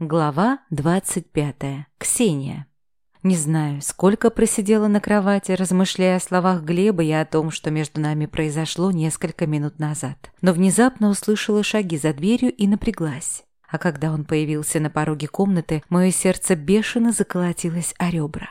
Глава 25. Ксения. Не знаю, сколько просидела на кровати, размышляя о словах Глеба и о том, что между нами произошло несколько минут назад. Но внезапно услышала шаги за дверью и напряглась. А когда он появился на пороге комнаты, мое сердце бешено заколотилось о ребра.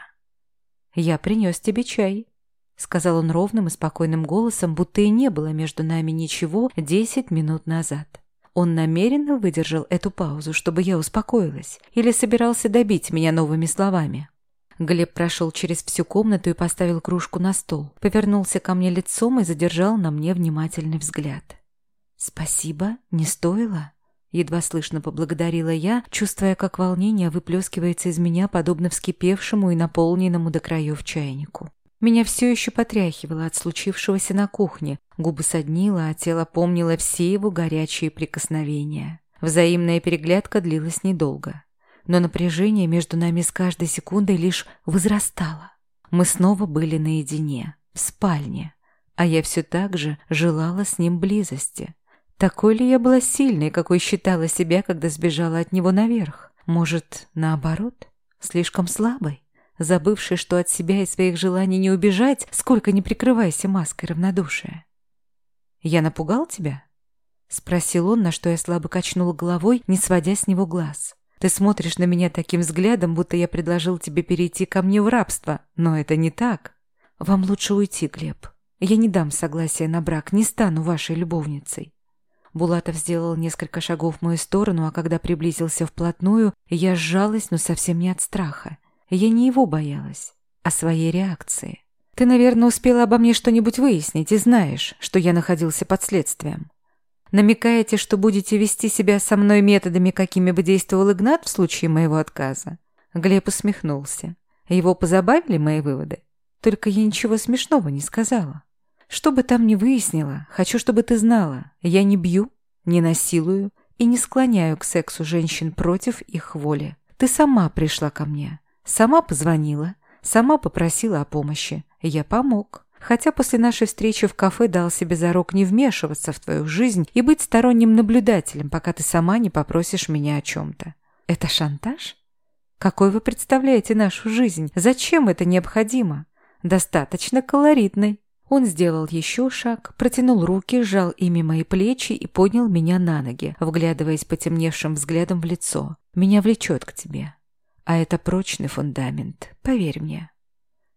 «Я принес тебе чай», — сказал он ровным и спокойным голосом, будто и не было между нами ничего десять минут назад. Он намеренно выдержал эту паузу, чтобы я успокоилась, или собирался добить меня новыми словами. Глеб прошел через всю комнату и поставил кружку на стол, повернулся ко мне лицом и задержал на мне внимательный взгляд. «Спасибо, не стоило?» Едва слышно поблагодарила я, чувствуя, как волнение выплескивается из меня, подобно вскипевшему и наполненному до краев чайнику. Меня все еще потряхивало от случившегося на кухне, губы соднило, а тело помнило все его горячие прикосновения. Взаимная переглядка длилась недолго. Но напряжение между нами с каждой секундой лишь возрастало. Мы снова были наедине, в спальне, а я все так же желала с ним близости. Такой ли я была сильной, какой считала себя, когда сбежала от него наверх? Может, наоборот, слишком слабой? Забывший, что от себя и своих желаний не убежать, сколько не прикрывайся маской равнодушия. «Я напугал тебя?» — спросил он, на что я слабо качнула головой, не сводя с него глаз. «Ты смотришь на меня таким взглядом, будто я предложил тебе перейти ко мне в рабство, но это не так. Вам лучше уйти, Глеб. Я не дам согласия на брак, не стану вашей любовницей». Булатов сделал несколько шагов в мою сторону, а когда приблизился вплотную, я сжалась, но совсем не от страха. Я не его боялась, а своей реакции. Ты, наверное, успела обо мне что-нибудь выяснить и знаешь, что я находился под следствием. Намекаете, что будете вести себя со мной методами, какими бы действовал Игнат в случае моего отказа? Глеб усмехнулся. Его позабавили мои выводы? Только я ничего смешного не сказала. Что бы там ни выяснила, хочу, чтобы ты знала, я не бью, не насилую и не склоняю к сексу женщин против их воли. Ты сама пришла ко мне, Сама позвонила, сама попросила о помощи. Я помог. Хотя после нашей встречи в кафе дал себе зарок не вмешиваться в твою жизнь и быть сторонним наблюдателем, пока ты сама не попросишь меня о чем-то. Это шантаж? Какой вы представляете нашу жизнь? Зачем это необходимо? Достаточно колоритной. Он сделал еще шаг, протянул руки, сжал ими мои плечи и поднял меня на ноги, вглядываясь потемневшим взглядом в лицо. «Меня влечет к тебе. А это прочный фундамент, поверь мне.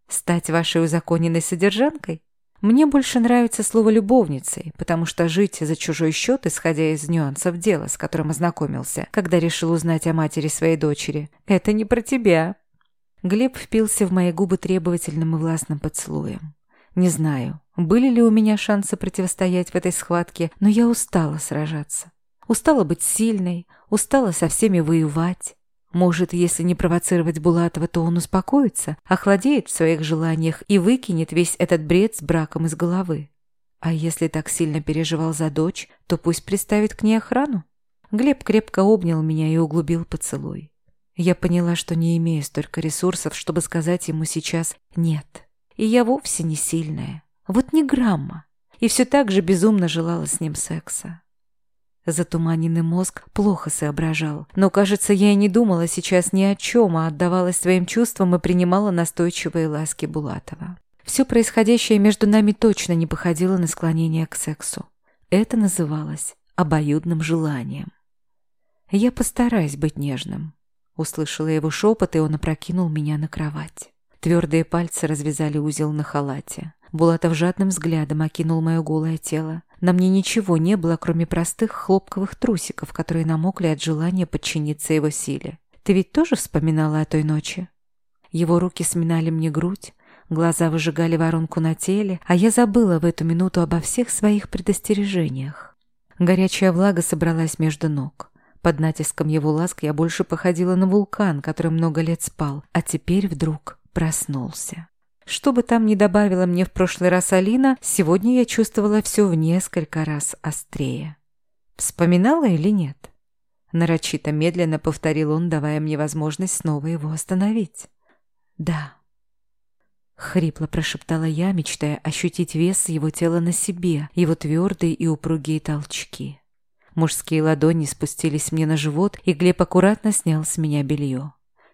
Стать вашей узаконенной содержанкой? Мне больше нравится слово «любовницей», потому что жить за чужой счет, исходя из нюансов дела, с которым ознакомился, когда решил узнать о матери своей дочери, это не про тебя. Глеб впился в мои губы требовательным и властным поцелуем. Не знаю, были ли у меня шансы противостоять в этой схватке, но я устала сражаться. Устала быть сильной, устала со всеми воевать. Может, если не провоцировать Булатова, то он успокоится, охладеет в своих желаниях и выкинет весь этот бред с браком из головы. А если так сильно переживал за дочь, то пусть приставит к ней охрану. Глеб крепко обнял меня и углубил поцелуй. Я поняла, что не имею столько ресурсов, чтобы сказать ему сейчас «нет». И я вовсе не сильная. Вот ни грамма. И все так же безумно желала с ним секса. Затуманенный мозг плохо соображал. Но, кажется, я и не думала сейчас ни о чем, а отдавалась своим чувствам и принимала настойчивые ласки Булатова. Все происходящее между нами точно не походило на склонение к сексу. Это называлось обоюдным желанием. «Я постараюсь быть нежным», — услышала его шепот, и он опрокинул меня на кровать. Твердые пальцы развязали узел на халате. Булатов жадным взглядом окинул мое голое тело. На мне ничего не было, кроме простых хлопковых трусиков, которые намокли от желания подчиниться его силе. Ты ведь тоже вспоминала о той ночи? Его руки сминали мне грудь, глаза выжигали воронку на теле, а я забыла в эту минуту обо всех своих предостережениях. Горячая влага собралась между ног. Под натиском его ласк я больше походила на вулкан, который много лет спал, а теперь вдруг проснулся. Что бы там ни добавила мне в прошлый раз Алина, сегодня я чувствовала все в несколько раз острее. Вспоминала или нет? Нарочито медленно повторил он, давая мне возможность снова его остановить. «Да». Хрипло прошептала я, мечтая ощутить вес его тела на себе, его твердые и упругие толчки. Мужские ладони спустились мне на живот, и Глеб аккуратно снял с меня белье.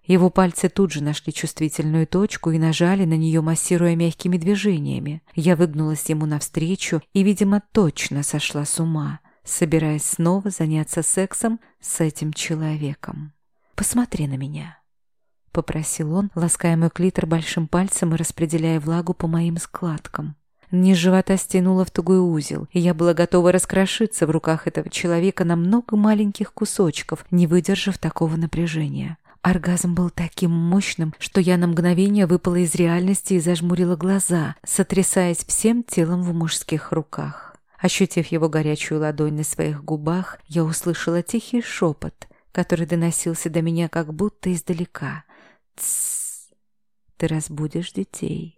Его пальцы тут же нашли чувствительную точку и нажали на нее, массируя мягкими движениями. Я выгнулась ему навстречу и, видимо, точно сошла с ума, собираясь снова заняться сексом с этим человеком. «Посмотри на меня», — попросил он, лаская мой клитор большим пальцем и распределяя влагу по моим складкам. Низ живота стянуло в тугой узел, и я была готова раскрошиться в руках этого человека на много маленьких кусочков, не выдержав такого напряжения. Оргазм был таким мощным, что я на мгновение выпала из реальности и зажмурила глаза, сотрясаясь всем телом в мужских руках. Ощутив его горячую ладонь на своих губах, я услышала тихий шепот, который доносился до меня как будто издалека. «Тссс, ты разбудишь детей».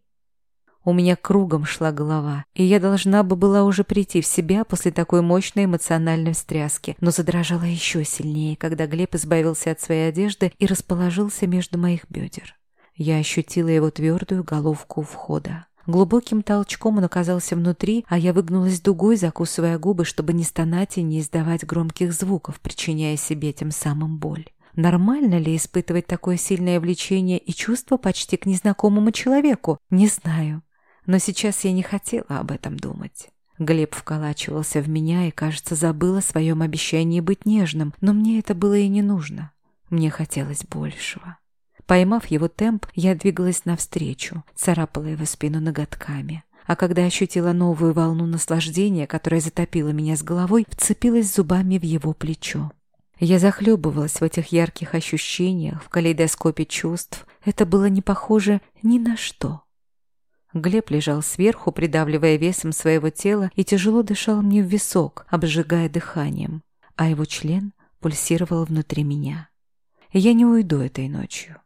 У меня кругом шла голова, и я должна бы была уже прийти в себя после такой мощной эмоциональной встряски, но задрожала еще сильнее, когда Глеб избавился от своей одежды и расположился между моих бедер. Я ощутила его твердую головку входа. Глубоким толчком он оказался внутри, а я выгнулась дугой, закусывая губы, чтобы не стонать и не издавать громких звуков, причиняя себе тем самым боль. Нормально ли испытывать такое сильное влечение и чувство почти к незнакомому человеку? Не знаю. Но сейчас я не хотела об этом думать. Глеб вколачивался в меня и, кажется, забыл о своем обещании быть нежным, но мне это было и не нужно. Мне хотелось большего. Поймав его темп, я двигалась навстречу, царапала его спину ноготками. А когда ощутила новую волну наслаждения, которая затопила меня с головой, вцепилась зубами в его плечо. Я захлебывалась в этих ярких ощущениях, в калейдоскопе чувств. Это было не похоже ни на что. Глеб лежал сверху, придавливая весом своего тела и тяжело дышал мне в висок, обжигая дыханием, а его член пульсировал внутри меня. «Я не уйду этой ночью».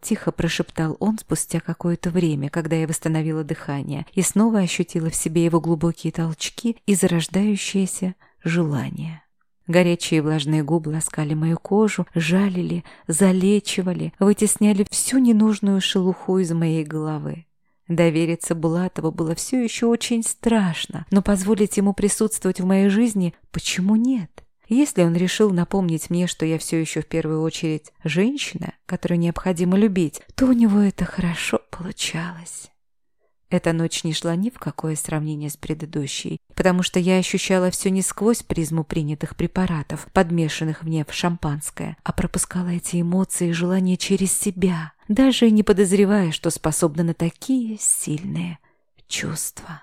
Тихо прошептал он спустя какое-то время, когда я восстановила дыхание и снова ощутила в себе его глубокие толчки и зарождающееся желание. Горячие влажные губы ласкали мою кожу, жалили, залечивали, вытесняли всю ненужную шелуху из моей головы. Довериться Булатову было все еще очень страшно, но позволить ему присутствовать в моей жизни почему нет? Если он решил напомнить мне, что я все еще в первую очередь женщина, которую необходимо любить, то у него это хорошо получалось. Эта ночь не шла ни в какое сравнение с предыдущей, потому что я ощущала все не сквозь призму принятых препаратов, подмешанных в нее в шампанское, а пропускала эти эмоции и желания через себя, даже не подозревая, что способна на такие сильные чувства.